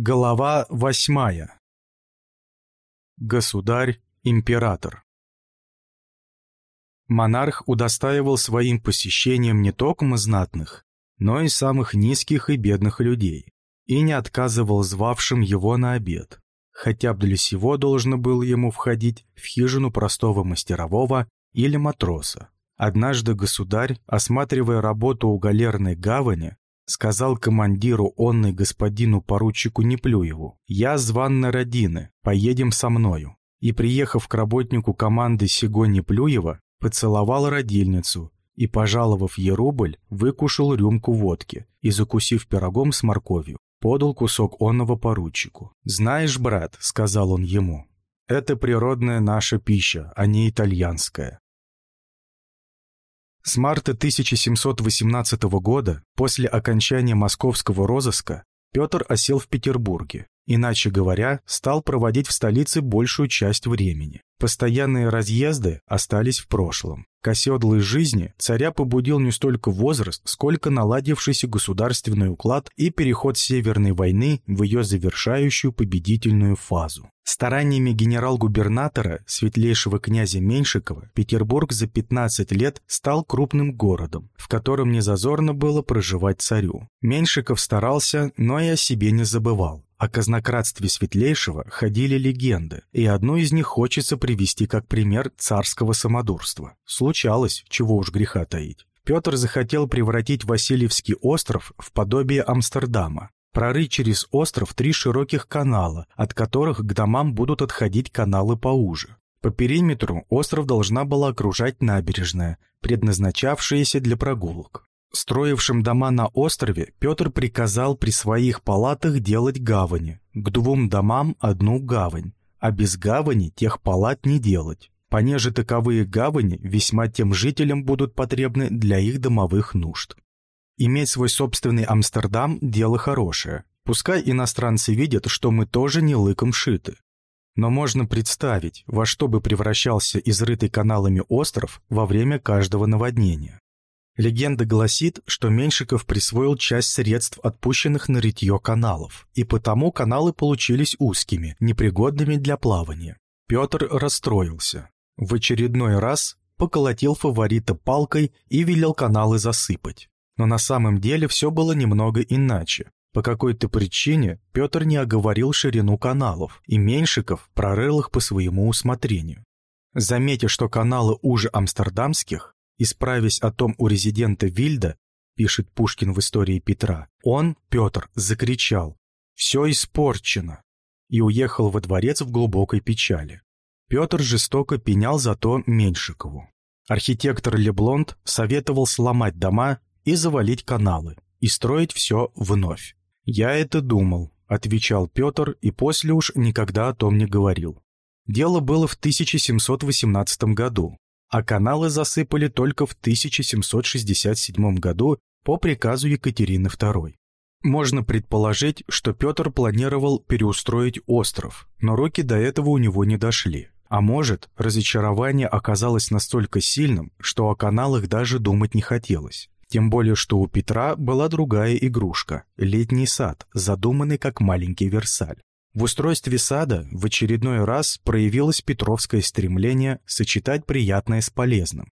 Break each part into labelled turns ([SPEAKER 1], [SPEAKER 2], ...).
[SPEAKER 1] Глава восьмая. Государь-император. Монарх удостаивал своим посещением не только знатных, но и самых низких и бедных людей, и не отказывал звавшим его на обед, хотя бы для сего должно было ему входить в хижину простого мастерового или матроса. Однажды государь, осматривая работу у галерной гавани, сказал командиру онной господину поручику Неплюеву, «Я зван на родины, поедем со мною». И, приехав к работнику команды Сего Неплюева, поцеловал родильницу и, пожаловав ей рубль, выкушал рюмку водки и, закусив пирогом с морковью, подал кусок онного поручику. «Знаешь, брат», — сказал он ему, — «это природная наша пища, а не итальянская. С марта 1718 года, после окончания московского розыска, Петр осел в Петербурге, иначе говоря, стал проводить в столице большую часть времени. Постоянные разъезды остались в прошлом. К оседлой жизни царя побудил не столько возраст, сколько наладившийся государственный уклад и переход Северной войны в ее завершающую победительную фазу. Стараниями генерал-губернатора, светлейшего князя Меньшикова, Петербург за 15 лет стал крупным городом, в котором незазорно было проживать царю. Меньшиков старался, но и о себе не забывал. О казнократстве Светлейшего ходили легенды, и одну из них хочется привести как пример царского самодурства. Случалось, чего уж греха таить. Петр захотел превратить Васильевский остров в подобие Амстердама, прорыть через остров три широких канала, от которых к домам будут отходить каналы поуже. По периметру остров должна была окружать набережная, предназначавшаяся для прогулок. Строившим дома на острове Петр приказал при своих палатах делать гавани, к двум домам одну гавань, а без гавани тех палат не делать, понеже таковые гавани весьма тем жителям будут потребны для их домовых нужд. Иметь свой собственный Амстердам – дело хорошее. Пускай иностранцы видят, что мы тоже не лыком шиты. Но можно представить, во что бы превращался изрытый каналами остров во время каждого наводнения. Легенда гласит, что Меньшиков присвоил часть средств, отпущенных на ритье каналов, и потому каналы получились узкими, непригодными для плавания. Петр расстроился. В очередной раз поколотил фаворита палкой и велел каналы засыпать. Но на самом деле все было немного иначе. По какой-то причине Петр не оговорил ширину каналов, и Меньшиков прорыл их по своему усмотрению. Заметив, что каналы уже амстердамских, Исправясь о том у резидента Вильда, пишет Пушкин в истории Петра, он, Петр, закричал «Все испорчено!» и уехал во дворец в глубокой печали. Петр жестоко пенял зато Меньшикову. Архитектор Леблонд советовал сломать дома и завалить каналы, и строить все вновь. «Я это думал», — отвечал Петр и после уж никогда о том не говорил. Дело было в 1718 году а каналы засыпали только в 1767 году по приказу Екатерины II. Можно предположить, что Петр планировал переустроить остров, но руки до этого у него не дошли. А может, разочарование оказалось настолько сильным, что о каналах даже думать не хотелось. Тем более, что у Петра была другая игрушка – летний сад, задуманный как маленький Версаль. В устройстве сада в очередной раз проявилось петровское стремление сочетать приятное с полезным.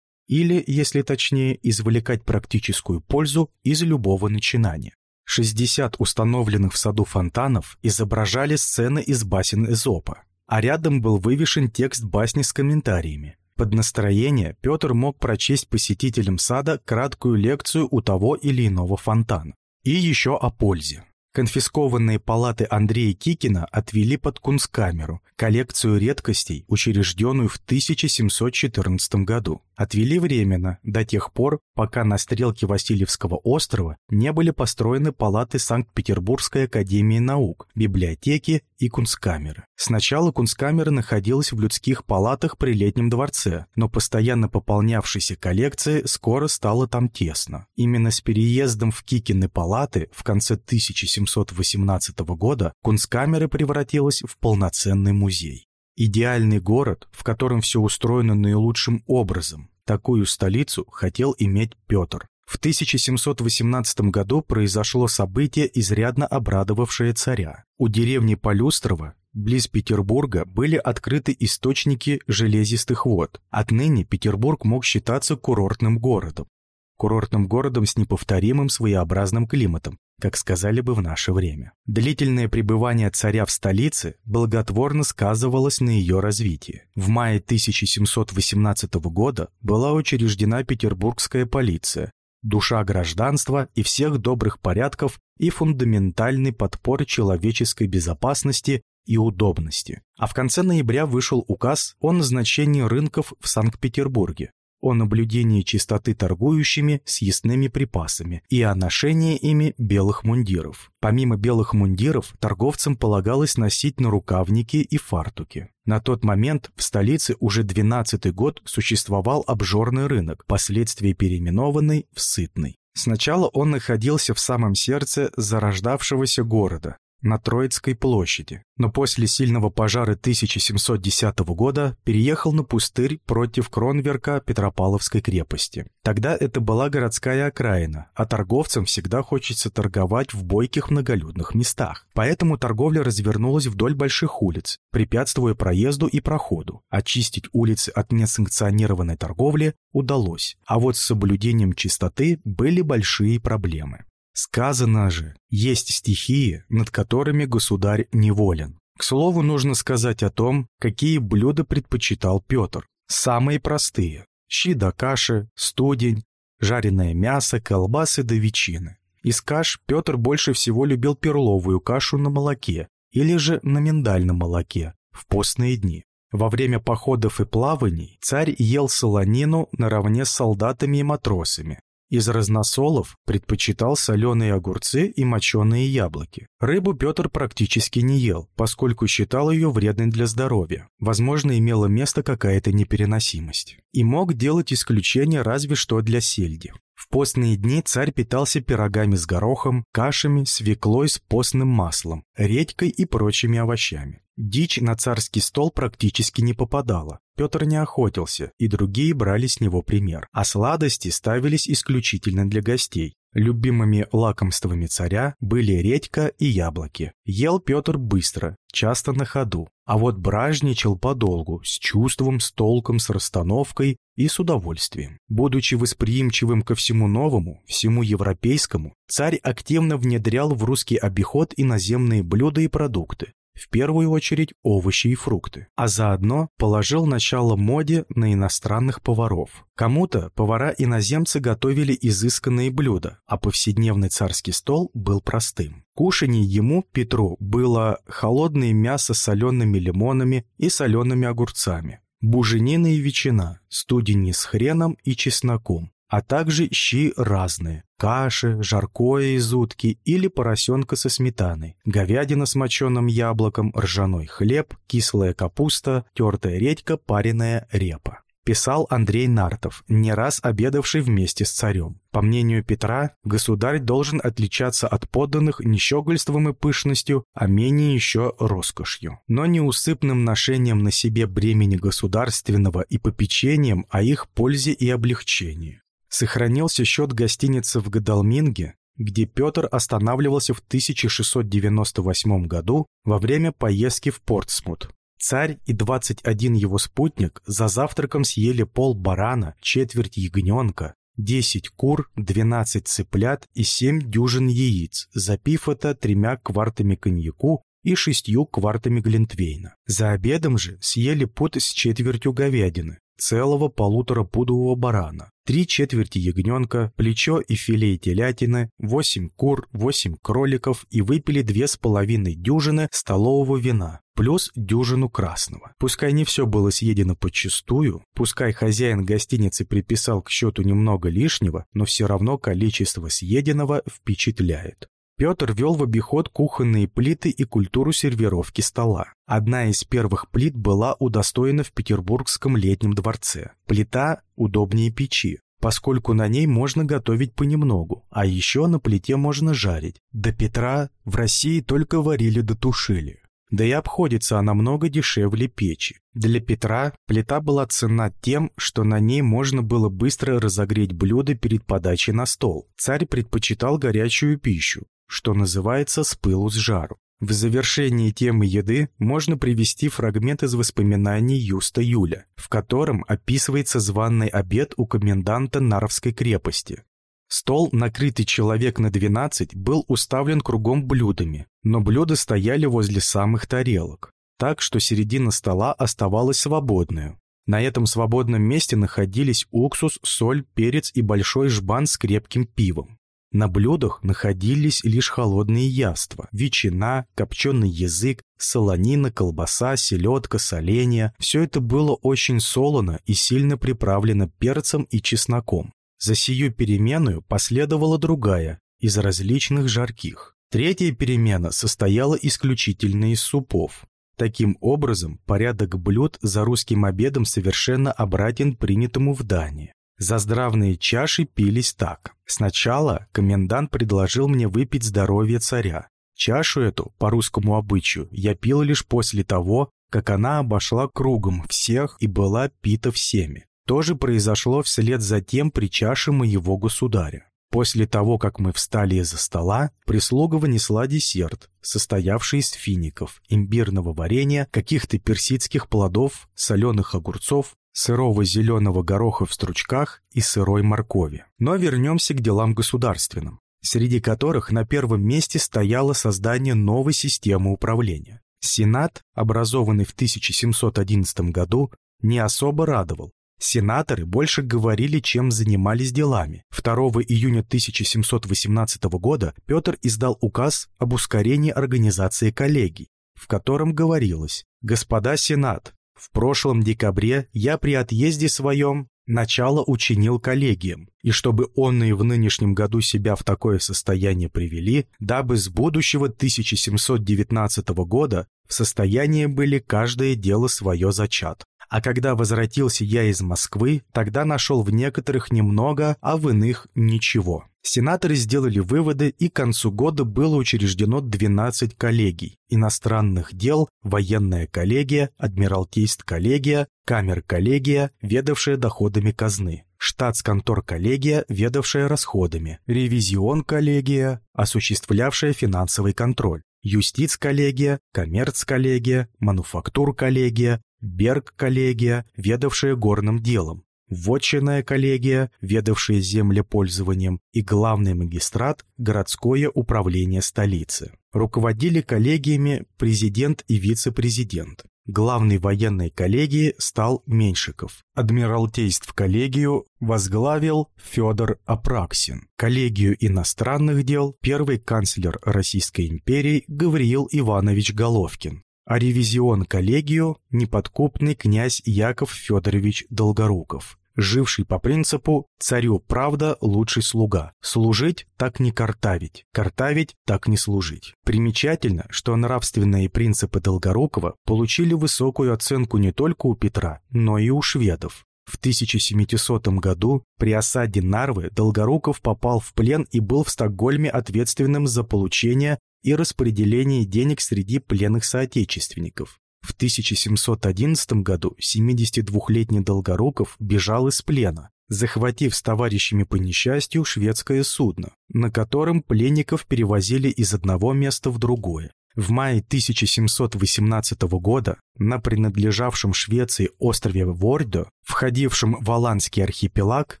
[SPEAKER 1] Или, если точнее, извлекать практическую пользу из любого начинания. 60 установленных в саду фонтанов изображали сцены из басен Эзопа, а рядом был вывешен текст басни с комментариями. Под настроение Петр мог прочесть посетителям сада краткую лекцию у того или иного фонтана. И еще о пользе. Конфискованные палаты Андрея Кикина отвели под Кунсткамеру, коллекцию редкостей, учрежденную в 1714 году. Отвели временно, до тех пор, пока на стрелке Васильевского острова не были построены палаты Санкт-Петербургской академии наук, библиотеки и Кунсткамеры. Сначала Кунсткамера находилась в людских палатах при Летнем дворце, но постоянно пополнявшейся коллекции скоро стало там тесно. Именно с переездом в Кикины палаты в конце 1700 1718 года Кунсткамера превратилась в полноценный музей. Идеальный город, в котором все устроено наилучшим образом. Такую столицу хотел иметь Петр. В 1718 году произошло событие, изрядно обрадовавшее царя. У деревни Полюстрово, близ Петербурга, были открыты источники железистых вод. Отныне Петербург мог считаться курортным городом. Курортным городом с неповторимым своеобразным климатом, как сказали бы в наше время. Длительное пребывание царя в столице благотворно сказывалось на ее развитии. В мае 1718 года была учреждена петербургская полиция, душа гражданства и всех добрых порядков и фундаментальный подпор человеческой безопасности и удобности. А в конце ноября вышел указ о назначении рынков в Санкт-Петербурге, о наблюдении чистоты торгующими съестными припасами и о ношении ими белых мундиров. Помимо белых мундиров, торговцам полагалось носить нарукавники и фартуки. На тот момент в столице уже 12-й год существовал обжорный рынок, впоследствии переименованный в Сытный. Сначала он находился в самом сердце зарождавшегося города, на Троицкой площади, но после сильного пожара 1710 года переехал на пустырь против Кронверка Петропавловской крепости. Тогда это была городская окраина, а торговцам всегда хочется торговать в бойких многолюдных местах. Поэтому торговля развернулась вдоль больших улиц, препятствуя проезду и проходу. Очистить улицы от несанкционированной торговли удалось, а вот с соблюдением чистоты были большие проблемы. Сказано же, есть стихии, над которыми государь неволен. К слову, нужно сказать о том, какие блюда предпочитал Петр. Самые простые – щи да каши, студень, жареное мясо, колбасы да ветчины. Из каш Петр больше всего любил перловую кашу на молоке или же на миндальном молоке в постные дни. Во время походов и плаваний царь ел солонину наравне с солдатами и матросами, из разносолов предпочитал соленые огурцы и моченые яблоки. Рыбу Петр практически не ел, поскольку считал ее вредной для здоровья. Возможно, имела место какая-то непереносимость. И мог делать исключение разве что для сельди. В постные дни царь питался пирогами с горохом, кашами, свеклой с постным маслом, редькой и прочими овощами. Дичь на царский стол практически не попадала. Петр не охотился, и другие брали с него пример. А сладости ставились исключительно для гостей. Любимыми лакомствами царя были редька и яблоки. Ел Петр быстро, часто на ходу, а вот бражничал подолгу, с чувством, с толком, с расстановкой и с удовольствием. Будучи восприимчивым ко всему новому, всему европейскому, царь активно внедрял в русский обиход иноземные блюда и продукты, в первую очередь овощи и фрукты, а заодно положил начало моде на иностранных поваров. Кому-то повара-иноземцы готовили изысканные блюда, а повседневный царский стол был простым. Кушанье ему, Петру, было холодное мясо с солеными лимонами и солеными огурцами, буженина и ветчина, студени с хреном и чесноком, а также щи разные – каши, жаркое из утки или поросенка со сметаной, говядина с моченым яблоком, ржаной хлеб, кислая капуста, тертая редька, пареная репа. Писал Андрей Нартов, не раз обедавший вместе с царем. По мнению Петра, государь должен отличаться от подданных не щегольством и пышностью, а менее еще роскошью. Но не усыпным ношением на себе бремени государственного и попечением о их пользе и облегчении. Сохранился счет гостиницы в Гадалминге, где Петр останавливался в 1698 году во время поездки в Портсмут. Царь и 21 его спутник за завтраком съели пол барана, четверть ягненка, 10 кур, 12 цыплят и 7 дюжин яиц, запив это тремя квартами коньяку и шестью квартами глинтвейна. За обедом же съели пут с четвертью говядины, целого полуторапудового барана, три четверти ягненка, плечо и филе телятины, восемь кур, восемь кроликов и выпили две с половиной дюжины столового вина, плюс дюжину красного. Пускай не все было съедено подчистую, пускай хозяин гостиницы приписал к счету немного лишнего, но все равно количество съеденного впечатляет. Петр вел в обиход кухонные плиты и культуру сервировки стола. Одна из первых плит была удостоена в Петербургском летнем дворце. Плита удобнее печи, поскольку на ней можно готовить понемногу, а еще на плите можно жарить. До Петра в России только варили да тушили. да и обходится она много дешевле печи. Для Петра плита была ценна тем, что на ней можно было быстро разогреть блюдо перед подачей на стол. Царь предпочитал горячую пищу, что называется с пылу с жару. В завершении темы еды можно привести фрагмент из воспоминаний Юста Юля, в котором описывается званный обед у коменданта Наровской крепости. Стол, накрытый человек на 12, был уставлен кругом блюдами, но блюда стояли возле самых тарелок, так что середина стола оставалась свободной. На этом свободном месте находились уксус, соль, перец и большой жбан с крепким пивом. На блюдах находились лишь холодные яства – ветчина, копченый язык, солонина, колбаса, селедка, соленья. Все это было очень солоно и сильно приправлено перцем и чесноком. За сию перемену последовала другая, из различных жарких. Третья перемена состояла исключительно из супов. Таким образом, порядок блюд за русским обедом совершенно обратен принятому в Дании. За здравные чаши пились так. Сначала комендант предложил мне выпить здоровье царя. Чашу эту, по русскому обычаю, я пил лишь после того, как она обошла кругом всех и была пита всеми. То же произошло вслед за тем при чаше моего государя. После того, как мы встали из-за стола, прислуга вынесла десерт, состоявший из фиников, имбирного варенья, каких-то персидских плодов, соленых огурцов, сырого зеленого гороха в стручках и сырой моркови. Но вернемся к делам государственным, среди которых на первом месте стояло создание новой системы управления. Сенат, образованный в 1711 году, не особо радовал. Сенаторы больше говорили, чем занимались делами. 2 июня 1718 года Петр издал указ об ускорении организации коллегий, в котором говорилось «Господа Сенат, в прошлом декабре я при отъезде своем начало учинил коллегиям, и чтобы он и в нынешнем году себя в такое состояние привели, дабы с будущего 1719 года в состоянии были каждое дело свое зачат. А когда возвратился я из Москвы, тогда нашел в некоторых немного, а в иных ничего. Сенаторы сделали выводы, и к концу года было учреждено 12 коллегий. Иностранных дел, военная коллегия, адмиралтейст-коллегия, камер-коллегия, ведавшая доходами казны, штатс-контор-коллегия, ведавшая расходами, ревизион-коллегия, осуществлявшая финансовый контроль, юстиц-коллегия, коммерц-коллегия, мануфактур-коллегия, Берг-коллегия, ведавшая горным делом, Вотчинная коллегия, ведавшая землепользованием, и главный магистрат – городское управление столицы. Руководили коллегиями президент и вице-президент. Главной военной коллегией стал Меньшиков. Адмиралтейств коллегию возглавил Федор Апраксин. Коллегию иностранных дел – первый канцлер Российской империи Гавриил Иванович Головкин а ревизион-коллегию – неподкупный князь Яков Федорович Долгоруков, живший по принципу «царю правда лучший слуга, служить так не картавить, картавить так не служить». Примечательно, что нравственные принципы Долгорукова получили высокую оценку не только у Петра, но и у шведов. В 1700 году при осаде Нарвы Долгоруков попал в плен и был в Стокгольме ответственным за получение и распределение денег среди пленных соотечественников. В 1711 году 72-летний Долгоруков бежал из плена, захватив с товарищами по несчастью шведское судно, на котором пленников перевозили из одного места в другое. В мае 1718 года на принадлежавшем Швеции острове Вордо, входившем в Аланский архипелаг,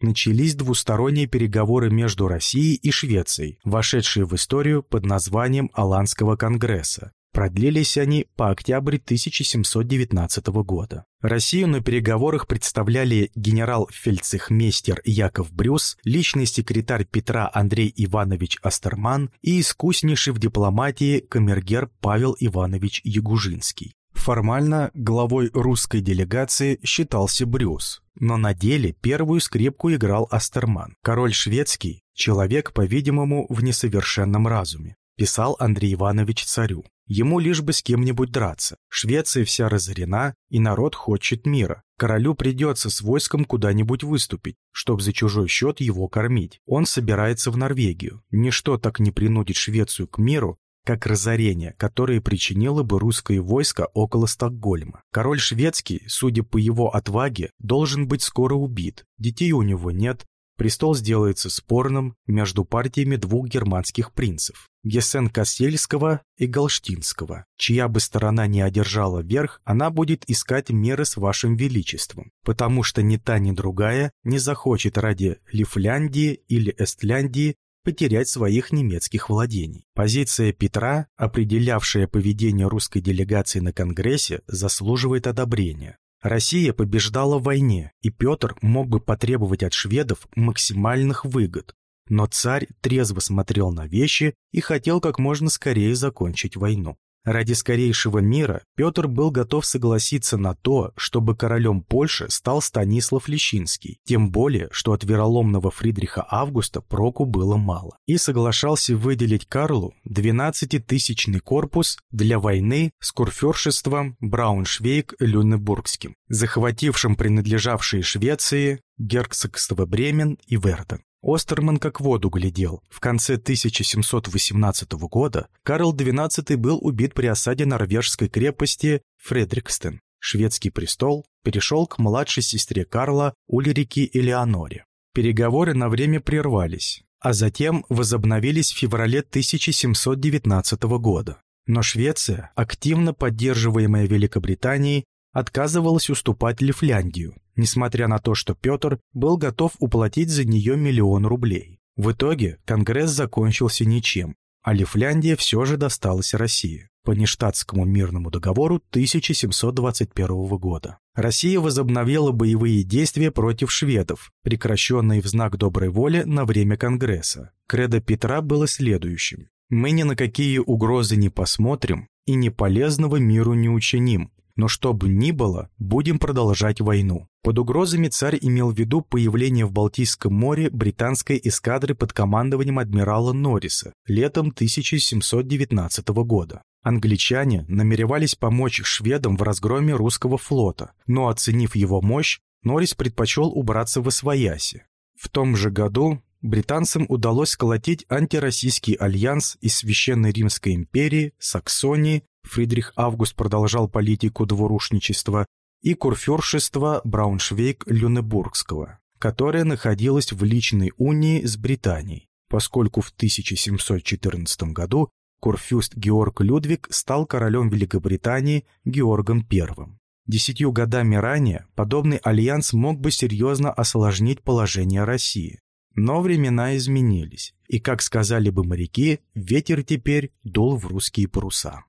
[SPEAKER 1] начались двусторонние переговоры между Россией и Швецией, вошедшие в историю под названием Аланского конгресса. Продлились они по октябрь 1719 года. Россию на переговорах представляли генерал-фельдцехмейстер Яков Брюс, личный секретарь Петра Андрей Иванович Астерман и искуснейший в дипломатии камергер Павел Иванович Ягужинский. Формально главой русской делегации считался Брюс, но на деле первую скрипку играл Астерман. Король шведский – человек, по-видимому, в несовершенном разуме писал Андрей Иванович царю. Ему лишь бы с кем-нибудь драться. Швеция вся разорена, и народ хочет мира. Королю придется с войском куда-нибудь выступить, чтобы за чужой счет его кормить. Он собирается в Норвегию. Ничто так не принудит Швецию к миру, как разорение, которое причинило бы русское войско около Стокгольма. Король шведский, судя по его отваге, должен быть скоро убит. Детей у него нет, престол сделается спорным между партиями двух германских принцев – Гессен-Кассельского и Галштинского. Чья бы сторона не одержала верх, она будет искать меры с вашим величеством, потому что ни та, ни другая не захочет ради Лифляндии или Эстляндии потерять своих немецких владений. Позиция Петра, определявшая поведение русской делегации на Конгрессе, заслуживает одобрения. Россия побеждала в войне, и Петр мог бы потребовать от шведов максимальных выгод. Но царь трезво смотрел на вещи и хотел как можно скорее закончить войну. Ради скорейшего мира Петр был готов согласиться на то, чтобы королем Польши стал Станислав Лещинский, тем более, что от вероломного Фридриха Августа проку было мало, и соглашался выделить Карлу 12-тысячный корпус для войны с курфюршеством Брауншвейг-Люнебургским, захватившим принадлежавшие Швеции герцогство Бремен и Верден. Остерман как воду глядел. В конце 1718 года Карл XII был убит при осаде норвежской крепости Фредрикстен. Шведский престол перешел к младшей сестре Карла Ульрике Элеоноре. Переговоры на время прервались, а затем возобновились в феврале 1719 года. Но Швеция, активно поддерживаемая Великобританией, отказывалась уступать Лифляндию, несмотря на то, что Петр был готов уплатить за нее миллион рублей. В итоге Конгресс закончился ничем, а Лифляндия все же досталась России по Нештатскому мирному договору 1721 года. Россия возобновила боевые действия против шведов, прекращенные в знак доброй воли на время Конгресса. Кредо Петра было следующим. «Мы ни на какие угрозы не посмотрим и ни полезного миру не учиним, но что бы ни было, будем продолжать войну. Под угрозами царь имел в виду появление в Балтийском море британской эскадры под командованием адмирала Норриса летом 1719 года. Англичане намеревались помочь шведам в разгроме русского флота, но, оценив его мощь, Норрис предпочел убраться в Освояси. В том же году британцам удалось сколотить антироссийский альянс из Священной Римской империи, Саксонии, Фридрих Август продолжал политику двурушничества, и курфюршества Брауншвейг-Люнебургского, которое находилось в личной унии с Британией, поскольку в 1714 году курфюст Георг Людвиг стал королем Великобритании Георгом I. Десятью годами ранее подобный альянс мог бы серьезно осложнить положение России. Но времена изменились, и, как сказали бы моряки, ветер теперь дул в русские паруса.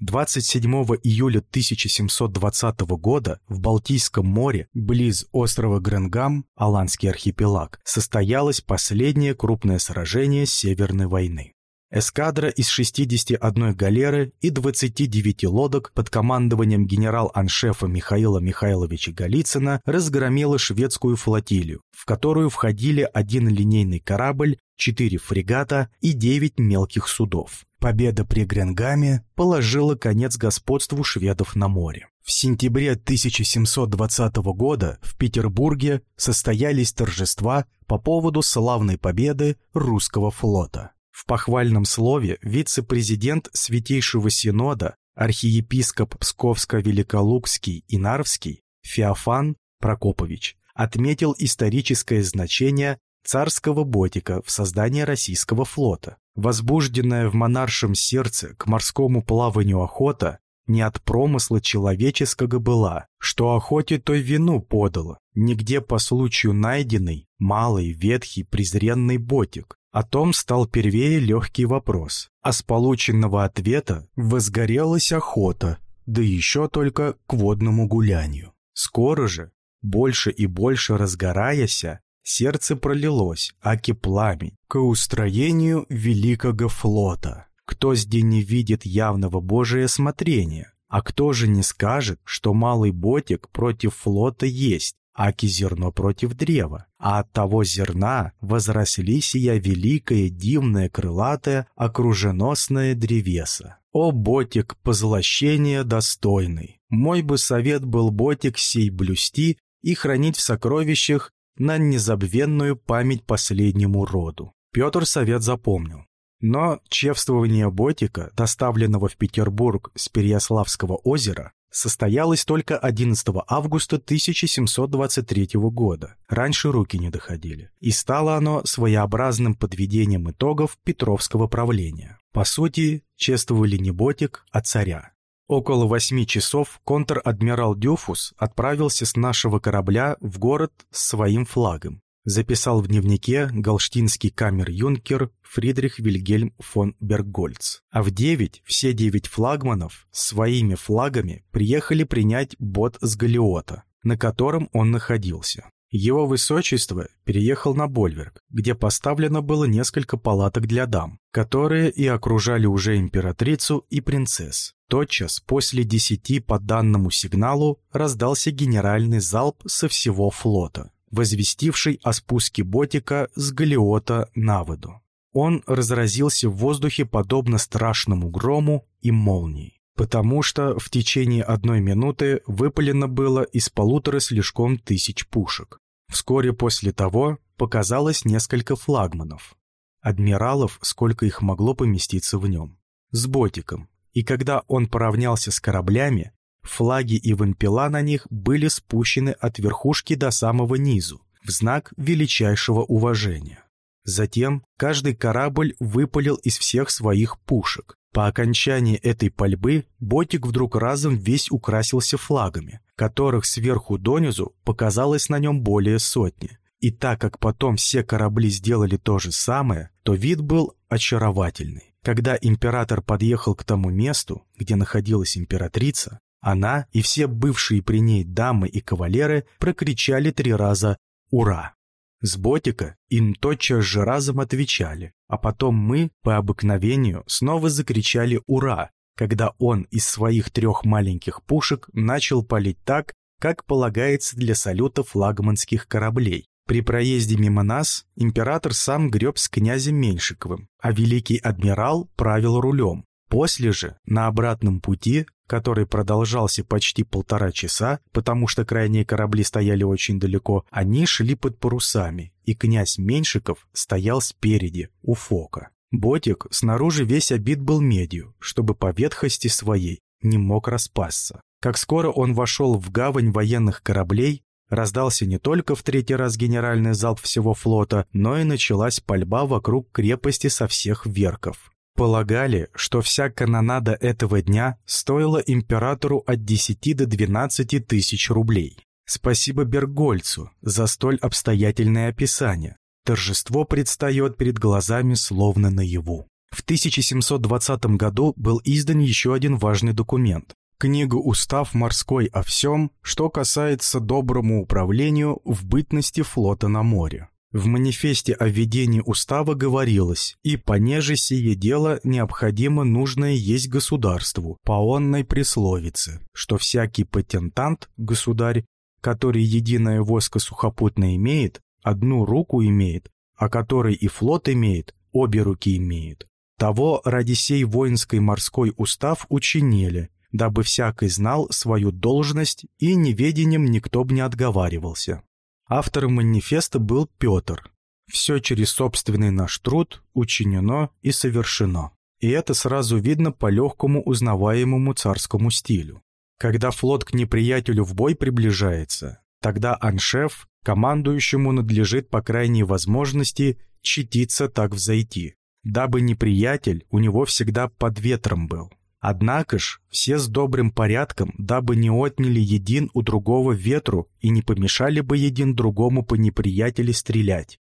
[SPEAKER 1] 27 июля 1720 года в Балтийском море, близ острова Гренгам, Аланский архипелаг, состоялось последнее крупное сражение Северной войны. Эскадра из 61 галеры и 29 лодок под командованием генерал-аншефа Михаила Михайловича Голицына разгромила шведскую флотилию, в которую входили один линейный корабль, четыре фрегата и девять мелких судов. Победа при Гренгаме положила конец господству шведов на море. В сентябре 1720 года в Петербурге состоялись торжества по поводу славной победы русского флота. В похвальном слове вице-президент Святейшего Синода, архиепископ Псковско-Великолукский и Нарвский Феофан Прокопович отметил историческое значение царского ботика в создании российского флота. Возбужденная в монаршем сердце к морскому плаванию охота не от промысла человеческого была, что охоте той вину подала, нигде по случаю найденный, малый, ветхий, презренный ботик, о том стал первее легкий вопрос, а с полученного ответа возгорелась охота, да еще только к водному гулянию. Скоро же, больше и больше разгораяся, сердце пролилось, аки пламень, к устроению великого флота. Кто здесь не видит явного Божия смотрения? А кто же не скажет, что малый ботик против флота есть, аки зерно против древа, а от того зерна возросли сия великое, дивное, крылатое, окруженосное древеса. О, ботик позлощения достойный! Мой бы совет был ботик сей блюсти и хранить в сокровищах на незабвенную память последнему роду. Петр совет запомнил. Но чествование Ботика, доставленного в Петербург с Переяславского озера, состоялось только 11 августа 1723 года. Раньше руки не доходили. И стало оно своеобразным подведением итогов Петровского правления. По сути, чествовали не Ботик, а царя. Около восьми часов контр-адмирал Дюфус отправился с нашего корабля в город с своим флагом записал в дневнике галштинский камер-юнкер Фридрих Вильгельм фон Бергольц. А в девять все девять флагманов своими флагами приехали принять бот с Галиота, на котором он находился. Его высочество переехал на Больверг, где поставлено было несколько палаток для дам, которые и окружали уже императрицу и принцесс. Тотчас после десяти по данному сигналу раздался генеральный залп со всего флота возвестивший о спуске ботика с галиота на воду. Он разразился в воздухе подобно страшному грому и молнии, потому что в течение одной минуты выпалено было из полутора слишком тысяч пушек. Вскоре после того показалось несколько флагманов, адмиралов, сколько их могло поместиться в нем, с ботиком, и когда он поравнялся с кораблями, Флаги и вымпела на них были спущены от верхушки до самого низу, в знак величайшего уважения. Затем каждый корабль выпалил из всех своих пушек. По окончании этой пальбы ботик вдруг разом весь украсился флагами, которых сверху донизу показалось на нем более сотни. И так как потом все корабли сделали то же самое, то вид был очаровательный. Когда император подъехал к тому месту, где находилась императрица, она и все бывшие при ней дамы и кавалеры прокричали три раза «Ура!». С ботика им тотчас же разом отвечали, а потом мы, по обыкновению, снова закричали «Ура!», когда он из своих трех маленьких пушек начал палить так, как полагается для салюта флагманских кораблей. При проезде мимо нас император сам греб с князем Меньшиковым, а великий адмирал правил рулем. После же, на обратном пути, который продолжался почти полтора часа, потому что крайние корабли стояли очень далеко, они шли под парусами, и князь Меньшиков стоял спереди, у фока. Ботик снаружи весь обит был медью, чтобы по ветхости своей не мог распасться. Как скоро он вошел в гавань военных кораблей, раздался не только в третий раз генеральный залп всего флота, но и началась пальба вокруг крепости со всех верков. Полагали, что вся канонада этого дня стоила императору от 10 до 12 тысяч рублей. Спасибо Бергольцу за столь обстоятельное описание. Торжество предстает перед глазами словно наяву. В 1720 году был издан еще один важный документ – книга-устав морской о всем, что касается доброму управлению в бытности флота на море. В манифесте о введении устава говорилось, и понеже сие дело необходимо нужное есть государству, по онной присловице, что всякий патентант, государь, который единое войско сухопутное имеет, одну руку имеет, а который и флот имеет, обе руки имеет. Того ради сей воинской морской устав учинили, дабы всякий знал свою должность и неведением никто б не отговаривался. Автором манифеста был Петр. Все через собственный наш труд учинено и совершено. И это сразу видно по легкому узнаваемому царскому стилю. Когда флот к неприятелю в бой приближается, тогда аншеф, командующему надлежит по крайней возможности чтиться так взойти, дабы неприятель у него всегда под ветром был. Однако ж, все с добрым порядком, дабы не отняли един у другого ветру и не помешали бы един другому по неприятеле стрелять.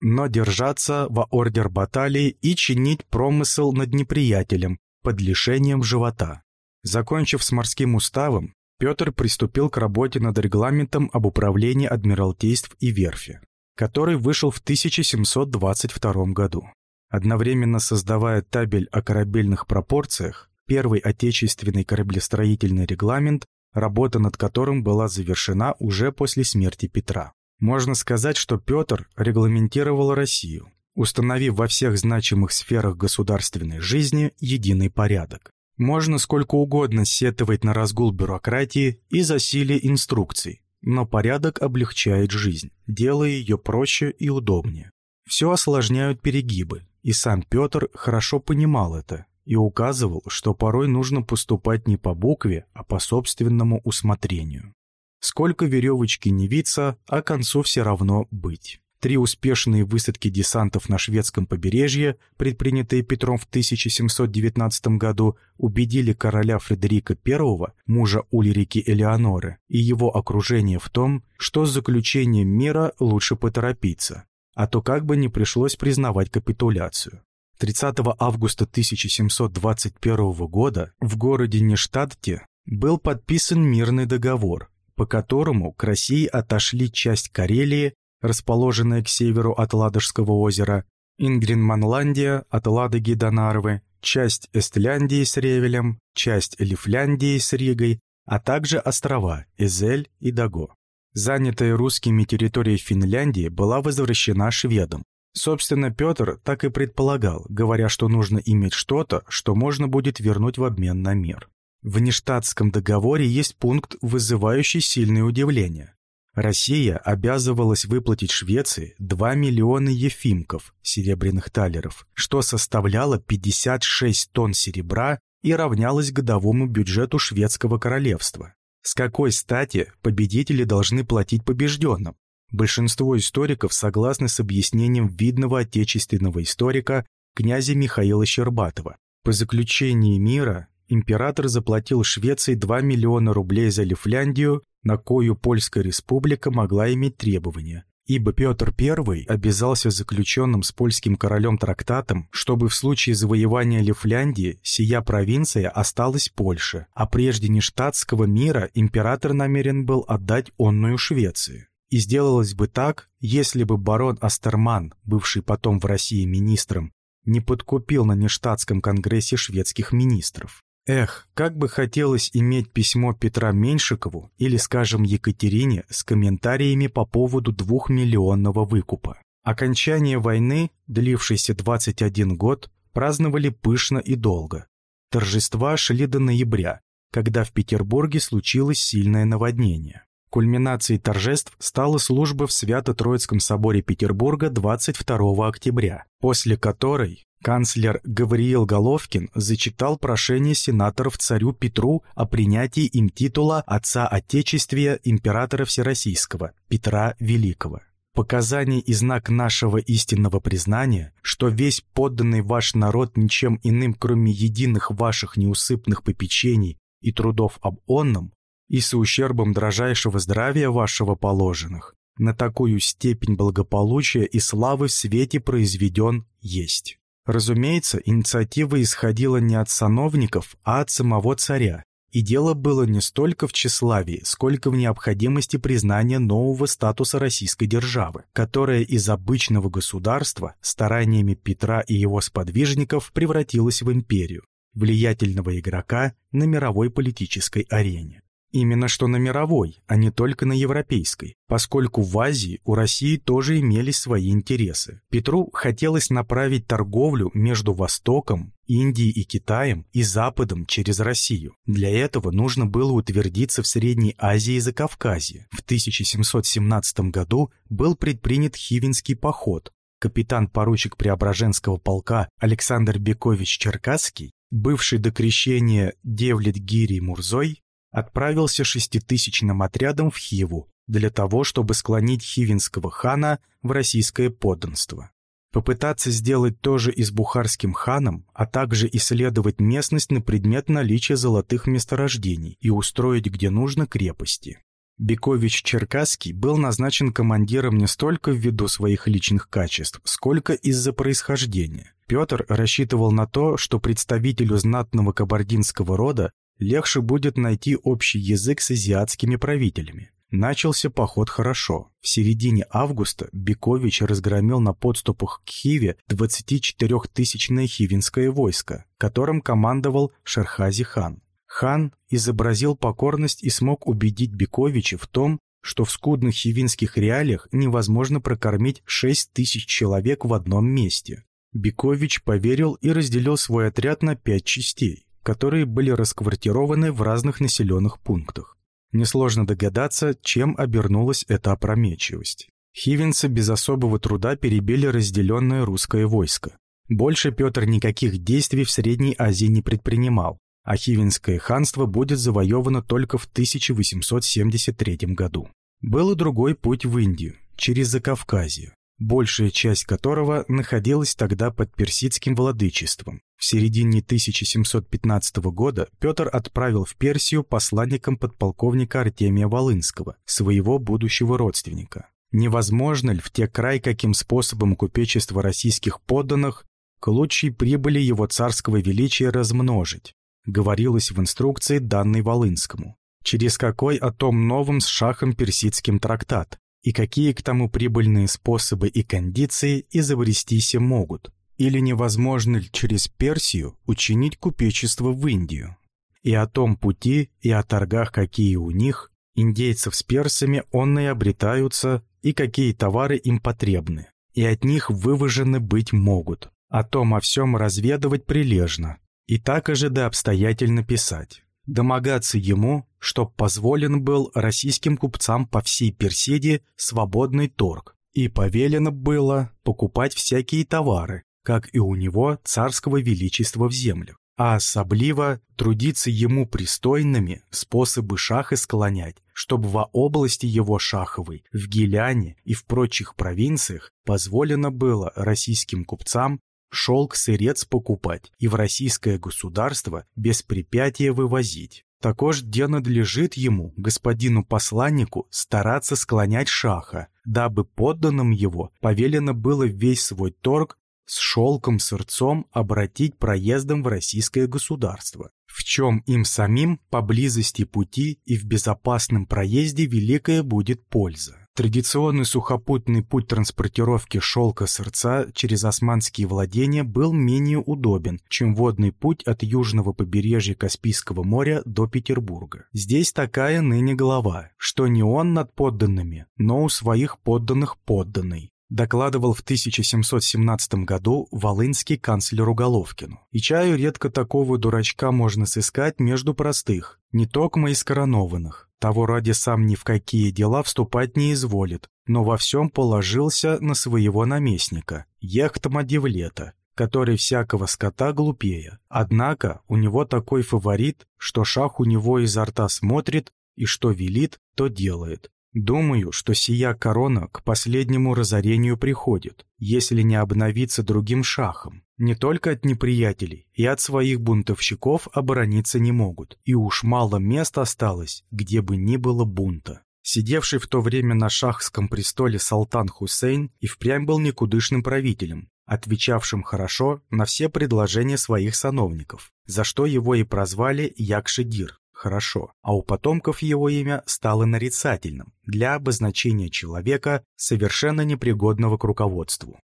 [SPEAKER 1] Но держаться во ордер баталии и чинить промысел над неприятелем под лишением живота. Закончив с морским уставом, Петр приступил к работе над регламентом об управлении адмиралтейств и верфи, который вышел в 1722 году. Одновременно создавая табель о корабельных пропорциях, первый отечественный кораблестроительный регламент, работа над которым была завершена уже после смерти Петра. Можно сказать, что Петр регламентировал Россию, установив во всех значимых сферах государственной жизни единый порядок. Можно сколько угодно сетовать на разгул бюрократии и засилие инструкций, но порядок облегчает жизнь, делая ее проще и удобнее. Все осложняют перегибы, и сам Петр хорошо понимал это и указывал, что порой нужно поступать не по букве, а по собственному усмотрению. Сколько веревочки не виться, а концу все равно быть. Три успешные высадки десантов на шведском побережье, предпринятые Петром в 1719 году, убедили короля Фредерика I, мужа Ульрики Элеоноры, и его окружение в том, что с заключением мира лучше поторопиться, а то как бы не пришлось признавать капитуляцию. 30 августа 1721 года в городе Нештадте был подписан мирный договор, по которому к России отошли часть Карелии расположенная к северу от Ладожского озера, Ингринманландия от Ладоги до Нарвы, часть Эстляндии с Ревелем, часть Лифляндии с Ригой, а также острова Эзель и Даго. Занятая русскими территория Финляндии была возвращена шведам. Собственно, Петр так и предполагал, говоря, что нужно иметь что-то, что можно будет вернуть в обмен на мир. В нештатском договоре есть пункт, вызывающий сильное удивление. Россия обязывалась выплатить Швеции 2 миллиона ефимков, серебряных талеров, что составляло 56 тонн серебра и равнялось годовому бюджету шведского королевства. С какой стати победители должны платить побежденным? Большинство историков согласны с объяснением видного отечественного историка князя Михаила Щербатова. По заключении мира император заплатил Швеции 2 миллиона рублей за Лифляндию на кою Польская республика могла иметь требования, ибо Петр I обязался заключенным с польским королем трактатом, чтобы в случае завоевания Лифляндии сия провинция осталась Польше, а прежде нештатского мира император намерен был отдать онную Швеции. И сделалось бы так, если бы барон Астерман, бывший потом в России министром, не подкупил на нештатском конгрессе шведских министров. Эх, как бы хотелось иметь письмо Петра Меньшикову или, скажем, Екатерине с комментариями по поводу двухмиллионного выкупа. Окончание войны, длившейся 21 год, праздновали пышно и долго. Торжества шли до ноября, когда в Петербурге случилось сильное наводнение. Кульминацией торжеств стала служба в Свято-Троицком соборе Петербурга 22 октября, после которой Канцлер Гавриил Головкин зачитал прошение сенаторов царю Петру о принятии им титула Отца Отечествия Императора Всероссийского Петра Великого. Показание и знак нашего истинного признания, что весь подданный ваш народ ничем иным, кроме единых ваших неусыпных попечений и трудов об онном, и с ущербом дрожайшего здравия вашего положенных, на такую степень благополучия и славы в свете произведен есть. Разумеется, инициатива исходила не от сановников, а от самого царя, и дело было не столько в тщеславии, сколько в необходимости признания нового статуса российской державы, которая из обычного государства стараниями Петра и его сподвижников превратилась в империю, влиятельного игрока на мировой политической арене. Именно что на мировой, а не только на европейской, поскольку в Азии у России тоже имелись свои интересы. Петру хотелось направить торговлю между Востоком, Индией и Китаем и Западом через Россию. Для этого нужно было утвердиться в Средней Азии и Закавказье. В 1717 году был предпринят Хивинский поход. Капитан-поручик Преображенского полка Александр Бекович Черкасский, бывший до крещения Девлет Гири Мурзой, отправился шеститысячным отрядом в Хиву для того, чтобы склонить хивинского хана в российское подданство. Попытаться сделать то же и с бухарским ханом, а также исследовать местность на предмет наличия золотых месторождений и устроить где нужно крепости. Бекович Черкасский был назначен командиром не столько ввиду своих личных качеств, сколько из-за происхождения. Петр рассчитывал на то, что представителю знатного кабардинского рода легче будет найти общий язык с азиатскими правителями. Начался поход хорошо. В середине августа Бекович разгромил на подступах к Хиве 24-тысячное хивинское войско, которым командовал Шерхази хан. Хан изобразил покорность и смог убедить Бековича в том, что в скудных хивинских реалиях невозможно прокормить 6 тысяч человек в одном месте. Бекович поверил и разделил свой отряд на пять частей которые были расквартированы в разных населенных пунктах. Несложно догадаться, чем обернулась эта опрометчивость. Хивенцы без особого труда перебили разделенное русское войско. Больше Петр никаких действий в Средней Азии не предпринимал, а Хивинское ханство будет завоевано только в 1873 году. Был и другой путь в Индию, через Закавказье, большая часть которого находилась тогда под персидским владычеством. В середине 1715 года Петр отправил в Персию посланником подполковника Артемия Волынского, своего будущего родственника. Невозможно ли в те край каким способом купечество российских подданных к лучшей прибыли его царского величия размножить, говорилось в инструкции, данной Волынскому. Через какой о том новом с шахом персидским трактат, и какие к тому прибыльные способы и кондиции изобрестись могут, или невозможно ли через Персию учинить купечество в Индию. И о том пути, и о торгах, какие у них, индейцев с персами, онные обретаются, и какие товары им потребны, и от них выважены быть могут. О том о всем разведывать прилежно, и так же да обстоятельно писать. Домогаться ему, чтоб позволен был российским купцам по всей Персиде свободный торг, и повелено было покупать всякие товары, как и у него царского величества в землях, а особливо трудиться ему пристойными способы шаха склонять, чтобы во области его шаховой, в Гиляне и в прочих провинциях позволено было российским купцам шелк сырец покупать и в российское государство без препятия вывозить. Також где надлежит ему, господину посланнику, стараться склонять шаха, дабы подданным его повелено было весь свой торг с шелком сырцом обратить проездом в российское государство, в чем им самим поблизости пути и в безопасном проезде великая будет польза. Традиционный сухопутный путь транспортировки шелка сырца через османские владения был менее удобен, чем водный путь от южного побережья Каспийского моря до Петербурга. Здесь такая ныне глава, что не он над подданными, но у своих подданных подданный докладывал в 1717 году волынский канцлеру Головкину. И чаю редко такого дурачка можно сыскать между простых, не токмо из коронованных. Того ради сам ни в какие дела вступать не изволит, но во всем положился на своего наместника, Ехтама Девлета, который всякого скота глупее. Однако у него такой фаворит, что шах у него изо рта смотрит и что велит, то делает. Думаю, что сия корона к последнему разорению приходит, если не обновиться другим шахом. Не только от неприятелей, и от своих бунтовщиков оборониться не могут, и уж мало мест осталось, где бы ни было бунта. Сидевший в то время на шахском престоле Салтан Хусейн и впрямь был никудышным правителем, отвечавшим хорошо на все предложения своих сановников, за что его и прозвали Якшидир, хорошо, а у потомков его имя стало нарицательным для обозначения человека, совершенно непригодного к руководству.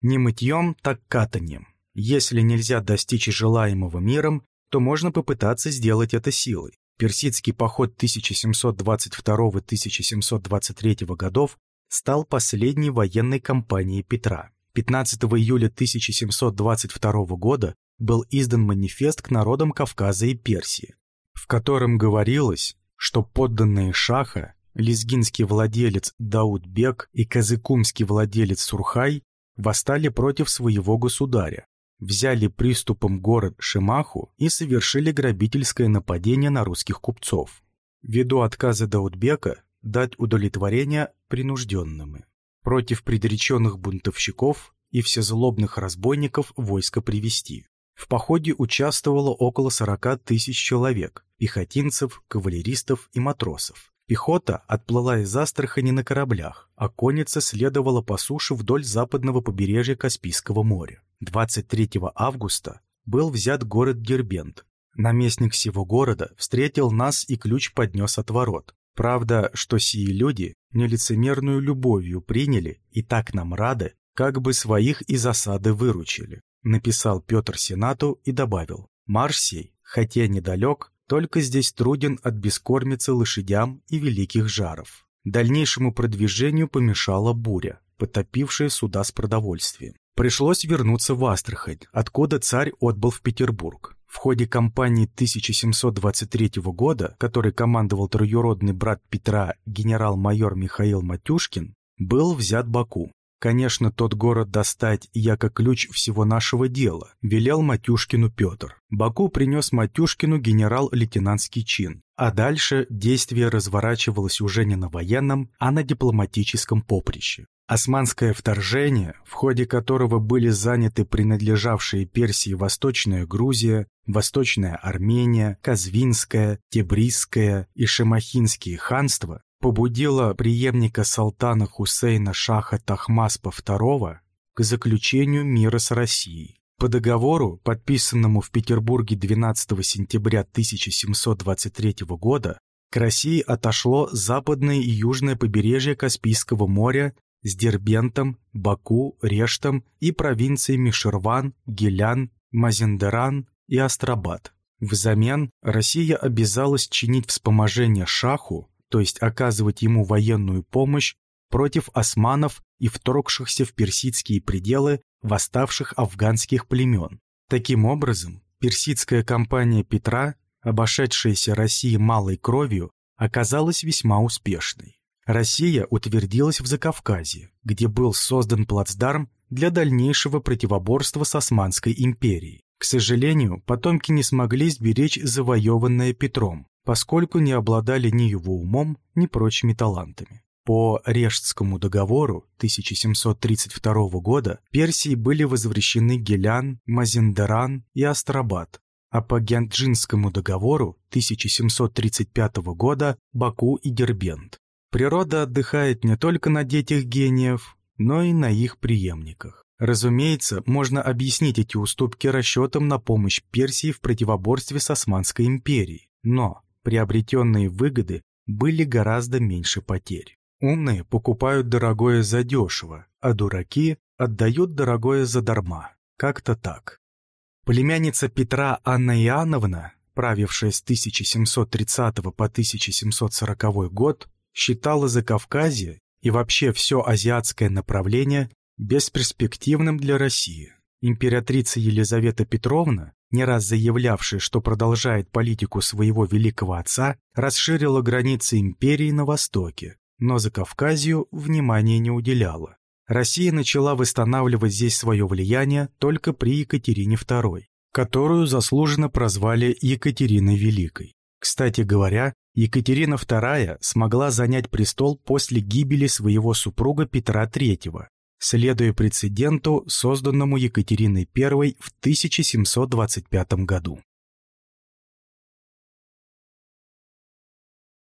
[SPEAKER 1] Не мытьем, так катанием. Если нельзя достичь желаемого миром, то можно попытаться сделать это силой. Персидский поход 1722-1723 годов стал последней военной кампанией Петра. 15 июля 1722 года был издан манифест к народам Кавказа и Персии, в котором говорилось, что подданные Шаха, лезгинский владелец Даудбек и казыкумский владелец Сурхай восстали против своего государя, взяли приступом город Шимаху и совершили грабительское нападение на русских купцов. Ввиду отказа Даудбека дать удовлетворение принужденным. Против предреченных бунтовщиков и всезлобных разбойников войско привести. В походе участвовало около 40 тысяч человек, пехотинцев, кавалеристов и матросов. Пехота отплыла из Астрахани на кораблях, а конница следовала по суше вдоль западного побережья Каспийского моря. 23 августа был взят город Дербент. Наместник всего города встретил нас и ключ поднес от ворот. Правда, что сии люди нелицемерную любовью приняли и так нам рады, как бы своих из осады выручили написал Петр Сенату и добавил, «Марш сей, хотя недалек, только здесь труден от бескормицы лошадям и великих жаров». Дальнейшему продвижению помешала буря, потопившая суда с продовольствием. Пришлось вернуться в Астрахань, откуда царь отбыл в Петербург. В ходе кампании 1723 года, которой командовал троюродный брат Петра генерал-майор Михаил Матюшкин, был взят Баку. Конечно, тот город достать, я как ключ всего нашего дела, велел Матюшкину Петр. Баку принес Матюшкину генерал-лейтенантский чин. А дальше действие разворачивалось уже не на военном, а на дипломатическом поприще. Османское вторжение, в ходе которого были заняты принадлежавшие Персии Восточная Грузия, Восточная Армения, Казвинская, Тебрисская и Шамахинские ханства, побудило преемника султана Хусейна Шаха Тахмаспа II к заключению мира с Россией. По договору, подписанному в Петербурге 12 сентября 1723 года, к России отошло западное и южное побережье Каспийского моря с Дербентом, Баку, Рештом и провинциями Ширван, Гелян, Мазендеран и Астрабад. Взамен Россия обязалась чинить вспоможение шаху то есть оказывать ему военную помощь против османов и вторгшихся в персидские пределы восставших афганских племен. Таким образом, персидская кампания Петра, обошедшаяся России малой кровью, оказалась весьма успешной. Россия утвердилась в Закавказье, где был создан плацдарм для дальнейшего противоборства с Османской империей. К сожалению, потомки не смогли сберечь завоеванное Петром, поскольку не обладали ни его умом, ни прочими талантами. По Рештскому договору 1732 года Персии были возвращены Гелян, Мазендаран и Астрабад, а по Гянджинскому договору 1735 года Баку и Дербент. Природа отдыхает не только на детях гениев, но и на их преемниках. Разумеется, можно объяснить эти уступки расчетом на помощь Персии в противоборстве с Османской империей. Но приобретенные выгоды были гораздо меньше потерь. Умные покупают дорогое задешево, а дураки отдают дорогое задарма. Как-то так. Племянница Петра Анна Иоанновна, правившая с 1730 по 1740 год, считала Закавказье и вообще все азиатское направление бесперспективным для России. Императрица Елизавета Петровна не раз заявлявшая, что продолжает политику своего великого отца, расширила границы империи на востоке, но за Кавказью внимания не уделяла. Россия начала восстанавливать здесь свое влияние только при Екатерине II, которую заслуженно прозвали Екатериной Великой. Кстати говоря, Екатерина II смогла занять престол после гибели своего супруга Петра III, следуя прецеденту, созданному Екатериной I в 1725 году.